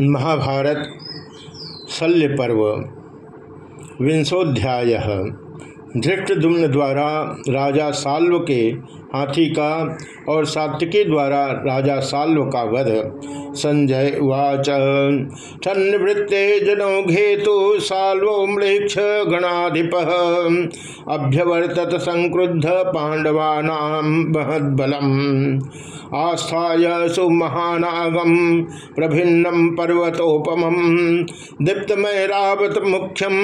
महाभारत शल्य पर्व विंशोध्याय धृष्टदुम्न द्वारा राजा साल्व के हाथी का और सात्विकी द्वारा राजा साल्व का वध। संजय उवाच तन्वृत्ते जनो घेतु साल्वो मृक्ष गणाधिप। अभ्यवर्तत संक्रुद्ध पांडवानाम महद्बलम आस्था सुमहानागम प्रभिन्नम पर्वतोपम दीप्तमय मुख्यम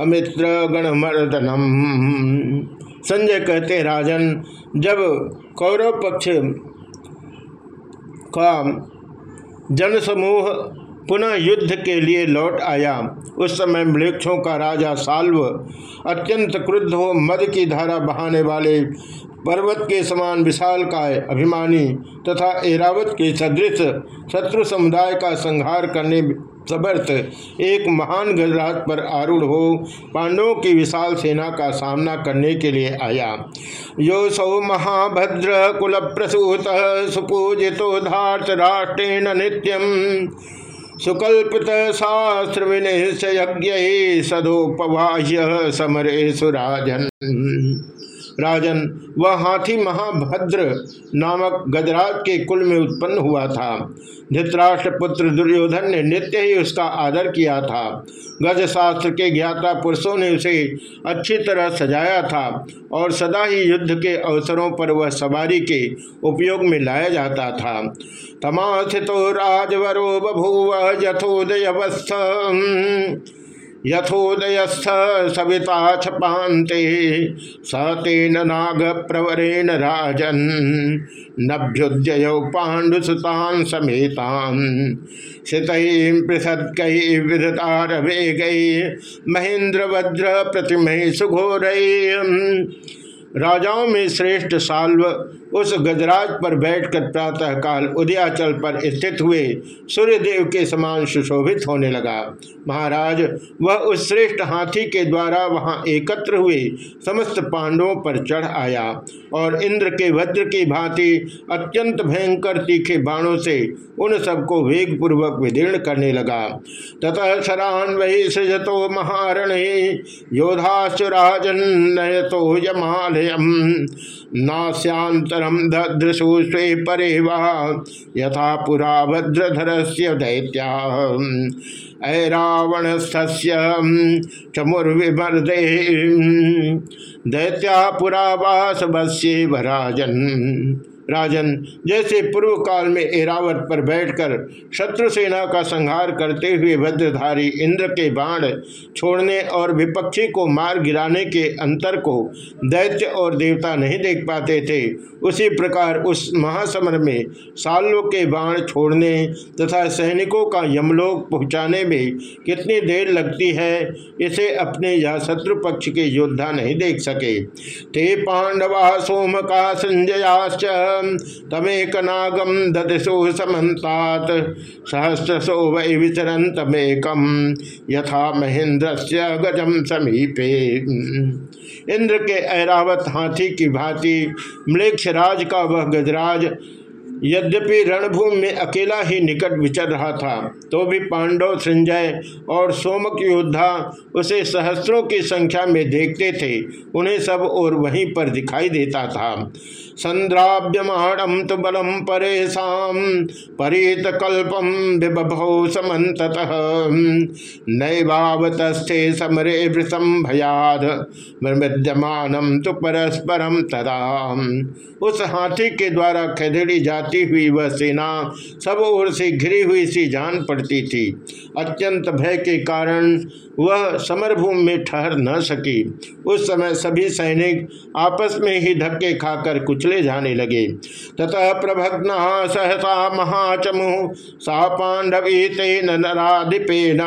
अमित्र गणमर्दनम संजय कहते, राजन, जब कौरव पक्ष का जनसमूह पुनः युद्ध के लिए लौट आया, उस समय मृक्षों का राजा साल्व अत्यंत क्रुद्ध हो, मद की धारा बहाने वाले पर्वत के समान विशाल काय अभिमानी तथा एरावत के सदृश शत्रु समुदाय का संहार करने समर्थ एक महान गजराज पर आरूढ़ हो, पांडवों की विशाल सेना का सामना करने के लिए आया। यो सौ महाभद्र कुल प्रसूत सुपूजितो धार्थ राष्ट्रेण नित्यम सुकल्पित शास्त्र विनिश्चय सदोपवाह्य समरे सुराजन राजन, वह हाथी महाभद्र नामक गजराज के कुल में उत्पन्न हुआ था। धृतराष्ट्र पुत्र दुर्योधन ने नित्य ही उसका आदर किया था। गज शास्त्र के ज्ञाता पुरुषों ने उसे अच्छी तरह सजाया था और सदा ही युद्ध के अवसरों पर वह सवारी के उपयोग में लाया जाता था। तमास्थितो राजवरो बभूव यथोदयवस्थ यथोदयस्थ सविता छपाते सतेन नाग प्रवरेण राजन। नभ्युदय पाण्डुसुतान समेतान। शित पृथक विधतार गई वज्र प्रतिमय सुघोर। राजाओं में श्रेष्ठ साल्व उस गजराज पर बैठकर प्रातः काल उदयाचल पर स्थित हुए सूर्यदेव के समान सुशोभित होने लगा। महाराज, वह उस श्रेष्ठ हाथी के द्वारा वहाँ एकत्र हुए समस्त पांडवों पर चढ़ आया और इंद्र के वज्र की भांति अत्यंत भयंकर तीखे बाणों से उन सबको वेग पूर्वक विदीर्ण करने लगा। ततः शरान वही सृजतो महारणे योधाश्चुराजन नयतो नास्यांतरम दृशु स्वे परे यथा पुरा भद्रधर से दैत्या ऐरावण चमुर्विमर्दे, दैत्या पुरा वास बस्ये भराजन राजन, जैसे पूर्व काल में एरावत पर बैठकर शत्रु सेना का संहार करते हुए भद्रधारी इंद्र के बाण छोड़ने और विपक्षी को मार गिराने के अंतर को दैत्य और देवता नहीं देख पाते थे, उसी प्रकार उस महासमर में सालों के बाण छोड़ने तथा सैनिकों का यमलोक पहुँचाने में कितनी देर लगती है, इसे अपने या शत्रु पक्ष के योद्धा नहीं देख सके। ते पांडवा सोम का संजयाश्च तमेक नागम ददसो समन्तात। सहस्रसो वै विचरंतमेकम यथा महेंद्र से गजम समीपे। इंद्र के ऐरावत हाथी की भांति मृक्षराज का वह गजराज यद्यपि रणभूमि में अकेला ही निकट विचर रहा था तो भी पांडव संजय और सोमक योद्धा उसे सहस्रों की संख्या में देखते थे, उन्हें सब और वहीं पर दिखाई देता था। संद्राव्यमाणम तो बलम परेशा परीत कल्पम विभौ समत नैवावतस्थे समरे वृषम भयाद विद्यमान तो परस्परम तदा उस हाथी के द्वारा खदेड़ी जाती हुई वह सेना सब ओर से घिरी हुई सी जान पड़ती थी। अत्यंत भय के कारण वह समरभूमि में ठहर न सकी। उस समय सभी सैनिक आपस में ही धक्के खाकर कुचले जाने लगे। ततः प्रभग्न सहसा महाचमु सा पांडवी तेन नाधिपेन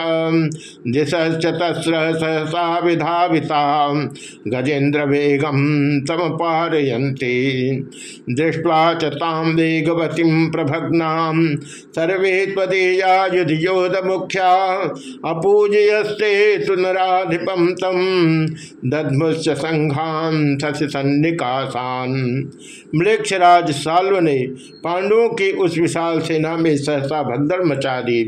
दिशस्त्र सहसा विधाविता। गजेन्द्र वेगम समपारयंते दृष्टवा चाम वेगवती प्रभग्ना। सर्वे तदीया युधियोध मुख्या अपूजयस्ते सुनराधिपम तम दधमुष्य संघान सन्निकासान। मृक्षराज साल्व ने पांडवों की उस विशाल सेना में सहसा भद्र मचा दी।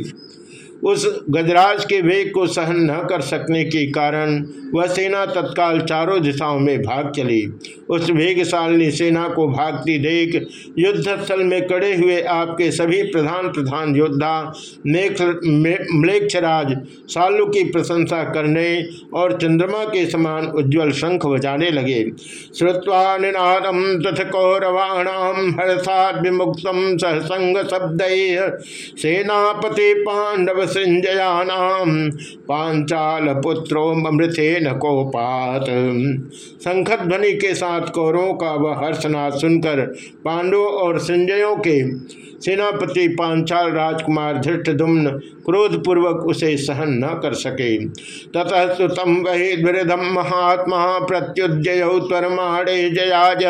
उस गजराज के वेग को सहन न कर सकने के कारण वह सेना तत्काल चारों दिशाओं में भाग चली। उस वेगशालिनी सेना को भागती देख युद्धस्थल में कड़े हुए आपके सभी प्रधान प्रधान योद्धा म्लेक्षराज सालू की प्रशंसा करने और चंद्रमा के समान उज्जवल शंख बजाने लगे। श्रुवा निनादम तथ कौरवाणाम हर्षाद विमुक्त सहसंग शब्द सेनापति पांडव संजयानाम पांचाल पुत्रो मृथेन कोपात। संखत ध्वनि के साथ कौरों का वह हर्षनाथ सुनकर पांडवों और संजयों के सेनापति पांचाल राजकुमार धृष्टुम्न क्रोधपूर्वक उसे सहन न कर सके। ततः सुतम वही द्विधम महात्मा प्रत्युजय त्वरमाणे जयाज।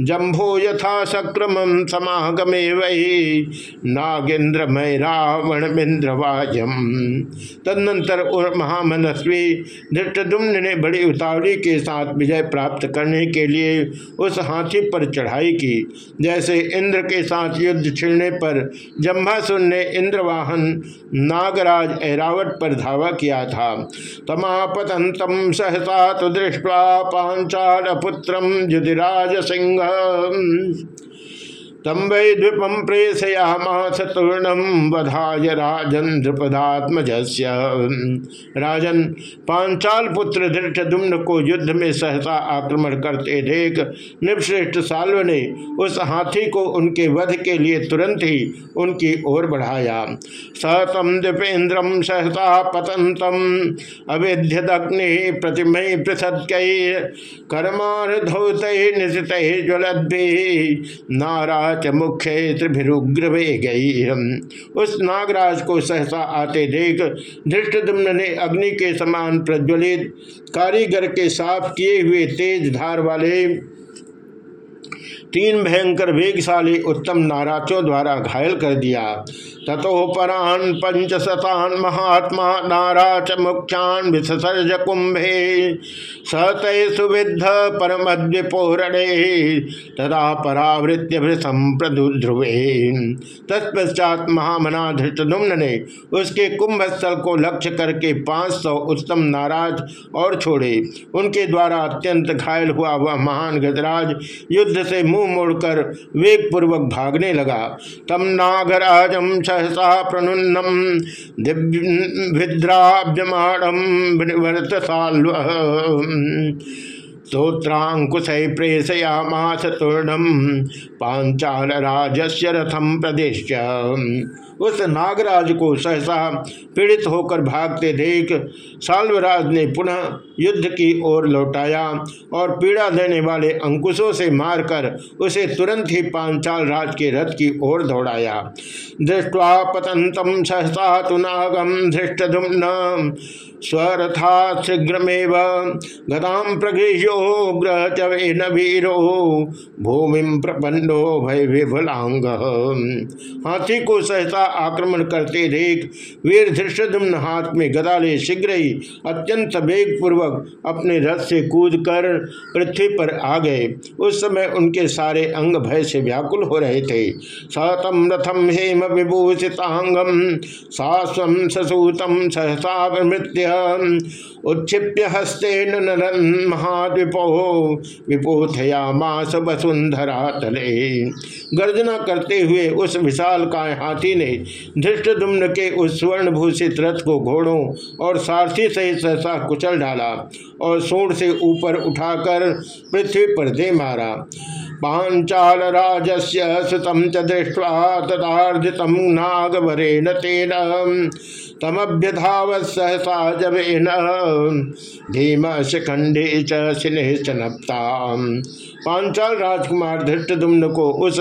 जम्भो यथा सक्रम समागमे वही नागेन्द्र मय रावण बिंद्रवाजम तदनंतर महामनस्वी धृष्टुम्न ने बड़ी उतावली के साथ विजय प्राप्त करने के लिए उस हाथी पर चढ़ाई की, जैसे इंद्र के साथ युद्ध छिड़ने पर जम्भासुर ने इंद्रवाहन नागराज ऐरावट पर धावा किया था। तमापतंतम सहसा तो दृष्टवा पांचाल पुत्र युधिराज सिंह तम वै द्वीपम प्रेषयामास तूर्णम वधाय राजन द्रुपदात्मज राजन पांचाल पुत्र धृष्टुम्न को युद्ध में सहसा आक्रमण करते देख निपश्रेष्ठ साल्व ने उस हाथी को उनके वध के लिए तुरंत ही उनकी ओर बढ़ाया। सतम द्वीपेन्द्रम सहसा पतंतम अवेद्यदग्नि प्रतिमय पृथक कर्मारधौत निशित ज्वलद्भि। नाराज़ च मुख्य त्रिभिरुग्र गई उस नागराज को सहसा आते देख धृष्ट ने अग्नि के समान प्रज्वलित, कारीगर के साफ़ किए हुए तेज धार वाले तीन भयंकर वेगशाली उत्तम नाराचों द्वारा घायल कर दिया। तथोपरान पंचशतान महात्मा नाराच मुख्यान विसर्ज कुंभे। सतय सुविद्ध परमद्विपोरणे। तदा परावृत्य प्रदुध्रुवे तत्पश्चात महामना धृतुम्न ने उसके कुंभ स्थल को लक्ष्य करके पाँच सौ उत्तम नाराज़ और छोड़े। उनके द्वारा अत्यंत घायल हुआ वह महान गजराज युद्ध से मुँह मोड़कर वेग पूर्वक भागने लगा। तम नागराजम सहसा वर्त साल्व। स्तोत्रांकुश प्रेषयामास तूर्णम पांचाल राजस्य रथम प्रदेश उस नागराज को सहसा पीड़ित होकर भागते देख साल्वराज ने पुनः युद्ध की ओर लौटाया और पीड़ा देने वाले अंकुशों से मारकर उसे तुरंत ही पांचाल राज के रथ की ओर दौड़ाया। दृष्टवा पतंतम सहसा तु नागम धृष्टुम्न स्वरथा शीघ्रमेव गदाम प्रगृह्यो च वीरो। भूमि प्रपन्नो भय विफलांग हाथी को सहसा आक्रमण करते देख। वीर धृष्टुम्न हाथ में गदा ले शीघ्र ही अत्यंत वेग पूर्वक अपने रथ से कूद कर पृथ्वी पर आ गए। उस समय उनके सारे अंग भय से व्याकुल हो रहे थे। सतम रथम हेम विभूषितांगम सास्वम ससूतम सहसा मृत्य उत्क्षिप्य हस्ते नरन महाद्विपो विपोथया मास वसुंधरा तले गर्जना करते हुए उस विशाल काय हाथी ने धृष्टुम्न के उस स्वर्ण भूषित रथ को घोड़ों और सारथी सहित सहसा कुचल डाला और सूढ़ से ऊपर उठाकर पृथ्वी पर दे मारा। पांचाल राजस्य सुतम च दृष्टवा तथार्जित नागवरेण तेन। तमभ्यधावत सहसा जवेन। धीम शिखंडे चनपता पांचाल राजकुमार धृष्टुम्न को उस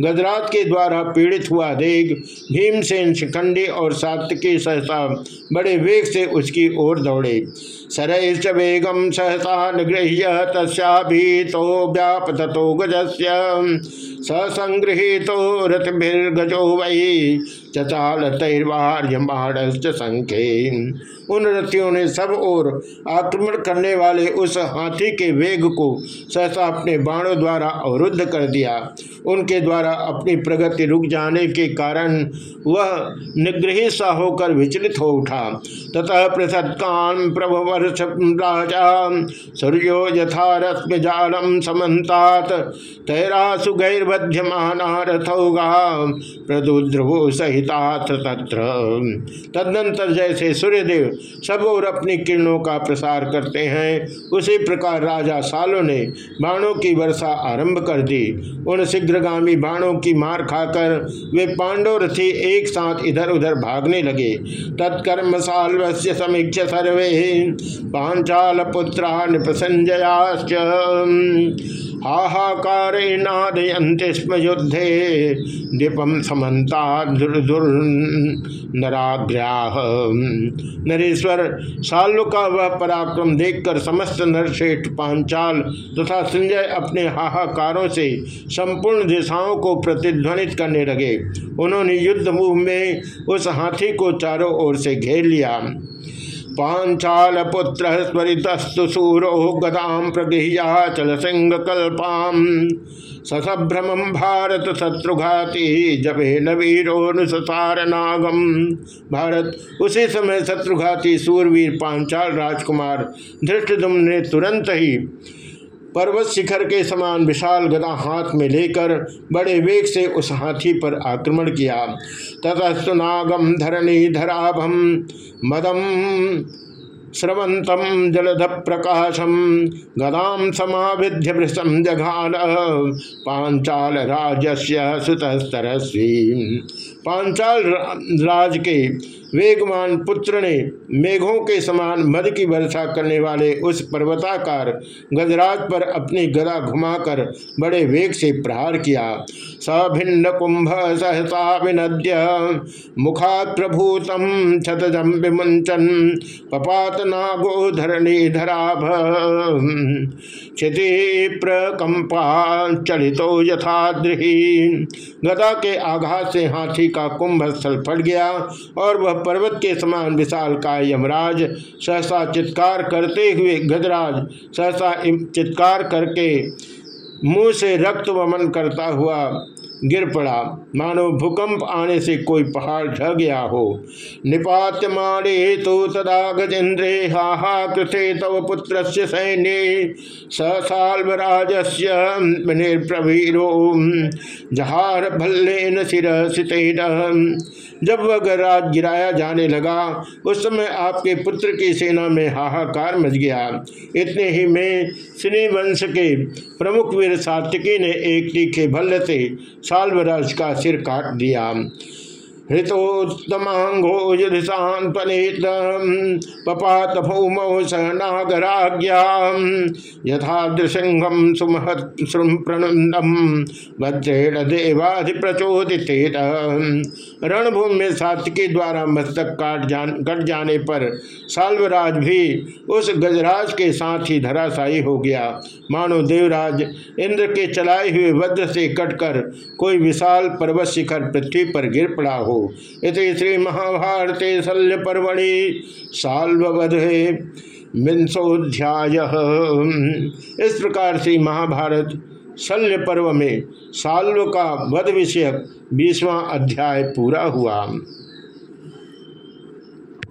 गजरात के द्वारा पीड़ित हुआ देख भीमसेन शिखंडी और सात्विकी सहसा बड़े वेग से उसकी ओर दौड़े। सरैश्च वेगम सहसा निगृह्य तस्या भी तो व्यापत तो गजस्य। ससंगृहितो रथभिर्गजो वही चचाल तैर्वार्यमाणश्च संख्ये। उन रथियों ने सब ओर आक्रमण करने वाले उस हाथी के वेग को सहसा अपने बाणों द्वारा अवरुद्ध कर दिया। उनके द्वारा अपनी प्रगति रुक जाने के कारण वह निग्रही सा होकर विचलित हो उठा। ततः पृथत्कान प्रभवर्ष राजा सूर्यो यथा जालम समन्तात। तैरा सुगैर्बध्यमाना रथौगा प्रदुद्रवो तदनंतर जैसे सूर्यदेव सब और अपनी किरणों का प्रसार करते हैं, उसी प्रकार राजा सालों ने बाणों की वर्षा आरंभ कर दी। उन शीघ्रगामी बाणों की मार खाकर वे पांडव रथी एक साथ इधर उधर भागने लगे। तत्कर्म साल्वस्य समीक्ष सर्वे। पांचाल पुत्रा हाहाकार स्म युद्धे दीपम समन्ता नराग्राह नरेश्वर साल्व का वह पराक्रम देखकर समस्त नरश्रेष्ठ पांचाल तथा संजय अपने हाहाकारों से संपूर्ण दिशाओं को प्रतिध्वनित करने लगे। उन्होंने युद्ध मुह में उस हाथी को चारों ओर से घेर लिया। पांचाल पुत्र स्वरितस्तु सूरो गदाम प्रगृह्याचल सिंह कल्पाम ससभ्रमम भारत शत्रुघाती जबे नवीरोनुसार नागम भारत, उसी समय शत्रुघाती सूरवीर पांचाल राजकुमार धृष्टुम ने तुरंत ही पर्वत शिखर के समान विशाल गदा हाथ में लेकर बड़े वेग से उस हाथी पर आक्रमण किया। ततस्तु सुनागम धरणी धराभम, मदम स्रवंतम जलध प्रकाशम गदाम समाविध्य वृषम जघान पांचाल राजस्य सुतस्तरस्वी पांचाल राज के वेगवान पुत्र ने मेघों के समान मद की वर्षा करने वाले उस पर्वताकार गजराज पर अपनी गदा घुमाकर बड़े वेग से प्रहार किया। सभिन्न कुंभ सहसा विनद्य, मुखात प्रभूतम छतजम विमुंचन पपात नागो धरणी धराभ। क्षति प्रकंपा चलितो यथाद्रि। गदा के आघात से हाथी का कुंभ स्थल फट गया और वह पर्वत के समान विशाल का यमराज सहसा चित्कार करते हुए गजराज सहसा चित्कार करके मुँह से रक्त वमन करता हुआ गिर पड़ा। मानो भूकंप आने से कोई पहाड़ ढह गया हो। निपात मारे तो सदा गजेन्द्रे हाहा कृषे तव पुत्र सैन्य। ससाल्वराज निर्प्रवीरो जहार भल्लेन सिर जब वह गराज गिराया जाने लगा, उस समय आपके पुत्र की सेना में हाहाकार मच गया। इतने ही में सिनी वंश के प्रमुख वीर सात्विकी ने एक तीखे भल्ल से सालवराज का सिर काट दिया। हृतोत्तमांगो युधिशान्त्वनित पपात भौमौ सहनागराज्ञा यथादृशृंगम सुमहत प्रणुंदम वज्रेण देवाधिप्रचोदित रणभूमि में सात्विकी द्वारा मस्तक काट जान, कट जाने पर साल्वराज भी उस गजराज के साथ ही धराशायी हो गया। मानो देवराज इंद्र के चलाए हुए वज्र से कटकर कोई विशाल पर्वत शिखर पृथ्वी पर गिर पड़ा हो इति श्री महाभारते शल्य पर्वणि साल्वध विंशोध्याय इस प्रकार से महाभारत शल्य पर्व में साल्व का वध विषयक बीसवां अध्याय पूरा हुआ।